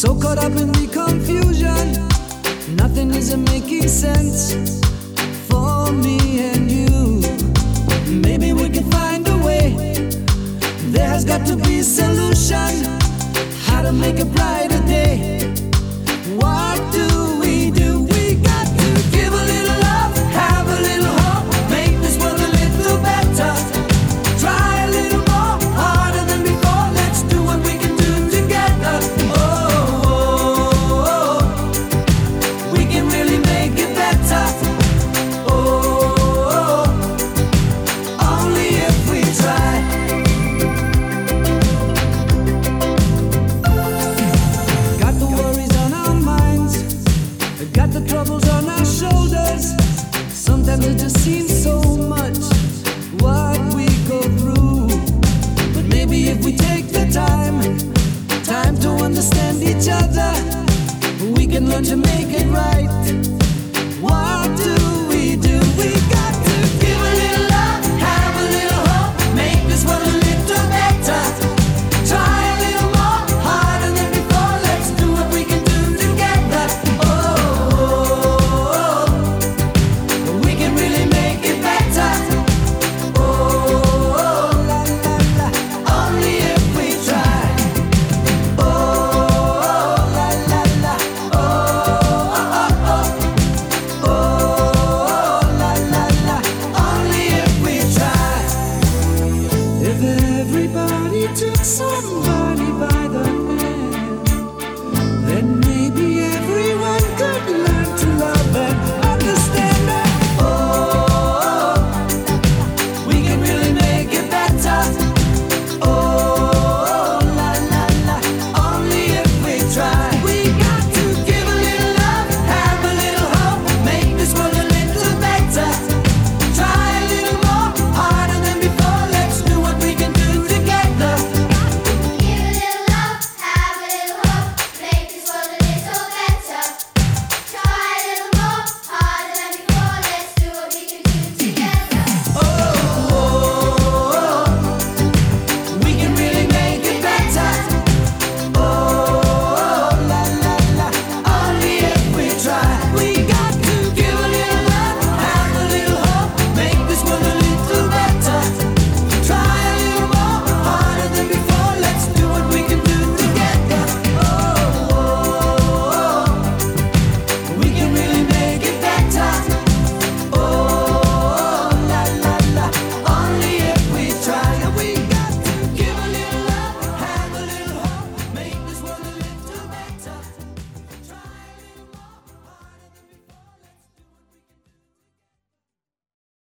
So caught up in the confusion, nothing isn't making sense for me and you. Maybe we can find a way. There has got to be a solution. How to make a brighter day. The troubles on our shoulders. Sometimes it just seems so much what we go through. But maybe if we take the time, time to understand each other, we can learn to make it right.